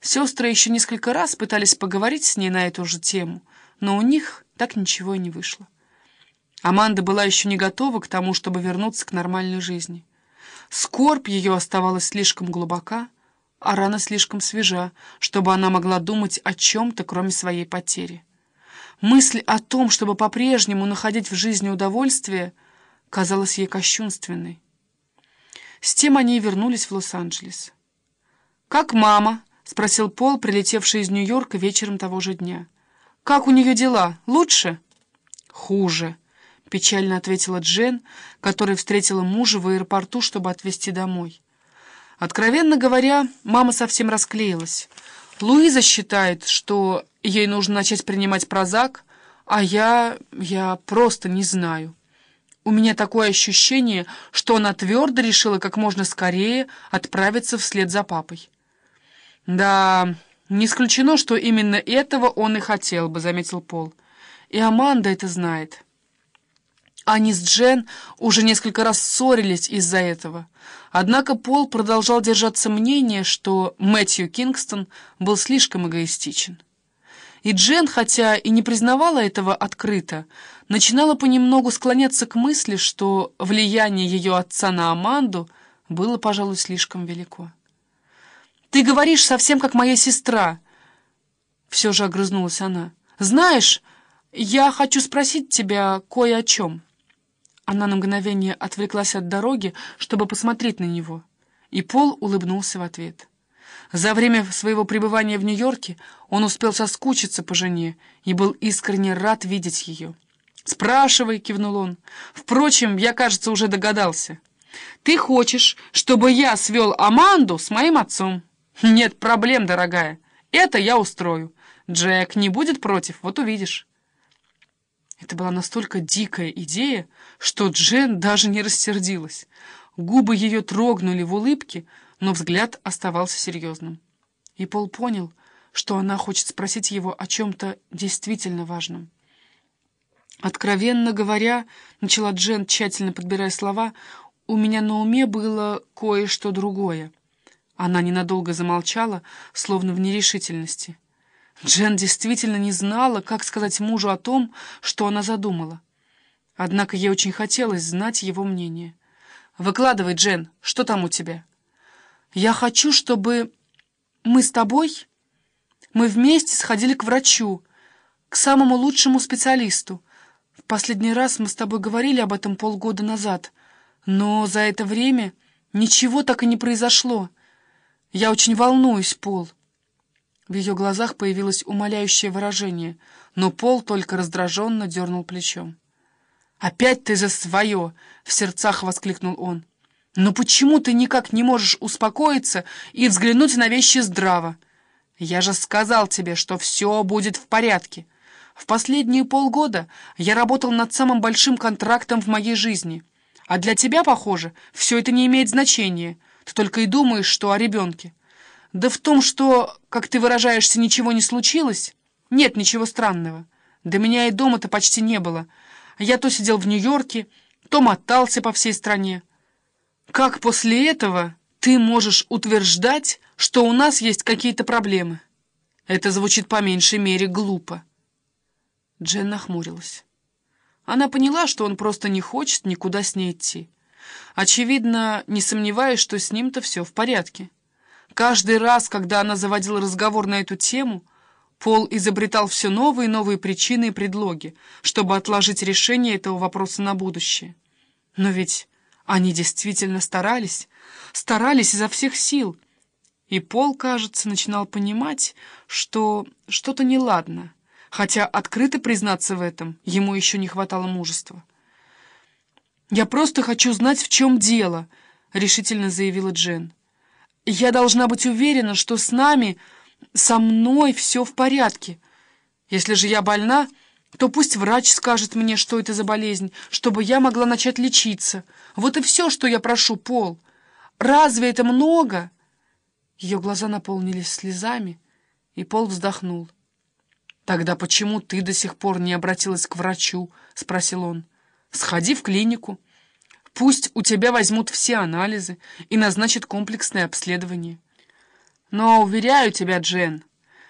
Сестры еще несколько раз пытались поговорить с ней на эту же тему, но у них так ничего и не вышло. Аманда была еще не готова к тому, чтобы вернуться к нормальной жизни. Скорбь ее оставалась слишком глубока, а рана слишком свежа, чтобы она могла думать о чем-то, кроме своей потери. Мысль о том, чтобы по-прежнему находить в жизни удовольствие, казалась ей кощунственной. С тем они и вернулись в Лос-Анджелес. «Как мама?» — спросил Пол, прилетевший из Нью-Йорка вечером того же дня. «Как у нее дела? Лучше?» «Хуже», — печально ответила Джен, которая встретила мужа в аэропорту, чтобы отвезти домой. Откровенно говоря, мама совсем расклеилась. Луиза считает, что ей нужно начать принимать прозак, а я... я просто не знаю. У меня такое ощущение, что она твердо решила как можно скорее отправиться вслед за папой. «Да, не исключено, что именно этого он и хотел бы», — заметил Пол. «И Аманда это знает». Они с Джен уже несколько раз ссорились из-за этого. Однако Пол продолжал держаться мнения, что Мэтью Кингстон был слишком эгоистичен. И Джен, хотя и не признавала этого открыто, начинала понемногу склоняться к мысли, что влияние ее отца на Аманду было, пожалуй, слишком велико. «Ты говоришь совсем как моя сестра», — все же огрызнулась она. «Знаешь, я хочу спросить тебя кое о чем». Она на мгновение отвлеклась от дороги, чтобы посмотреть на него, и Пол улыбнулся в ответ. За время своего пребывания в Нью-Йорке он успел соскучиться по жене и был искренне рад видеть ее. «Спрашивай», — кивнул он. «Впрочем, я, кажется, уже догадался. Ты хочешь, чтобы я свел Аманду с моим отцом?» «Нет проблем, дорогая. Это я устрою. Джек не будет против, вот увидишь». Это была настолько дикая идея, что Джен даже не рассердилась. Губы ее трогнули в улыбке, но взгляд оставался серьезным. И Пол понял, что она хочет спросить его о чем-то действительно важном. «Откровенно говоря, — начала Джен, тщательно подбирая слова, — у меня на уме было кое-что другое». Она ненадолго замолчала, словно в нерешительности. Джен действительно не знала, как сказать мужу о том, что она задумала. Однако ей очень хотелось знать его мнение. «Выкладывай, Джен, что там у тебя?» «Я хочу, чтобы мы с тобой, мы вместе сходили к врачу, к самому лучшему специалисту. В последний раз мы с тобой говорили об этом полгода назад, но за это время ничего так и не произошло. Я очень волнуюсь, Пол». В ее глазах появилось умоляющее выражение, но Пол только раздраженно дернул плечом. «Опять ты за свое!» — в сердцах воскликнул он. «Но почему ты никак не можешь успокоиться и взглянуть на вещи здраво? Я же сказал тебе, что все будет в порядке. В последние полгода я работал над самым большим контрактом в моей жизни. А для тебя, похоже, все это не имеет значения. Ты только и думаешь, что о ребенке. Да в том, что, как ты выражаешься, ничего не случилось, нет ничего странного. До меня и дома-то почти не было. Я то сидел в Нью-Йорке, то мотался по всей стране. Как после этого ты можешь утверждать, что у нас есть какие-то проблемы? Это звучит по меньшей мере глупо. Джен нахмурилась. Она поняла, что он просто не хочет никуда с ней идти. Очевидно, не сомневаясь, что с ним-то все в порядке. Каждый раз, когда она заводила разговор на эту тему, Пол изобретал все новые и новые причины и предлоги, чтобы отложить решение этого вопроса на будущее. Но ведь они действительно старались, старались изо всех сил. И Пол, кажется, начинал понимать, что что-то неладно, хотя открыто признаться в этом ему еще не хватало мужества. «Я просто хочу знать, в чем дело», — решительно заявила Джен. Я должна быть уверена, что с нами, со мной все в порядке. Если же я больна, то пусть врач скажет мне, что это за болезнь, чтобы я могла начать лечиться. Вот и все, что я прошу, Пол. Разве это много?» Ее глаза наполнились слезами, и Пол вздохнул. «Тогда почему ты до сих пор не обратилась к врачу?» — спросил он. «Сходи в клинику». Пусть у тебя возьмут все анализы и назначат комплексное обследование. Но, уверяю тебя, Джен,